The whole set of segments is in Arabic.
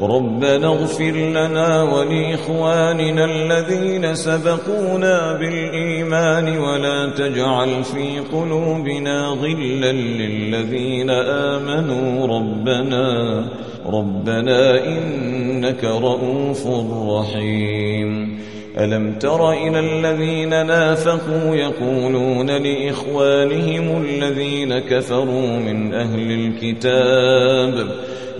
ربنا اغفر لنا ولإخواننا الذين سبقونا بالإيمان ولا تجعل في قلوبنا غلا للذين آمنوا ربنا ربنا إنك رؤوف رحيم. ألم تر إلى الذين نافقوا يقولون لإخوانهم الذين كفروا من أهل الكتاب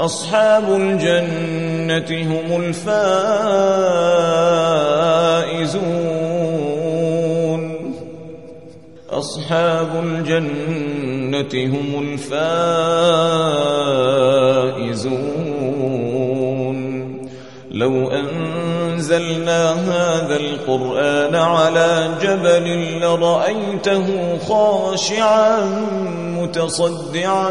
أصحاب الجنة هم الفائزون. أصحاب الجنة هم الفائزون. لو أنزلنا هذا القرآن على جبل لرأيته خاشعا متصدعا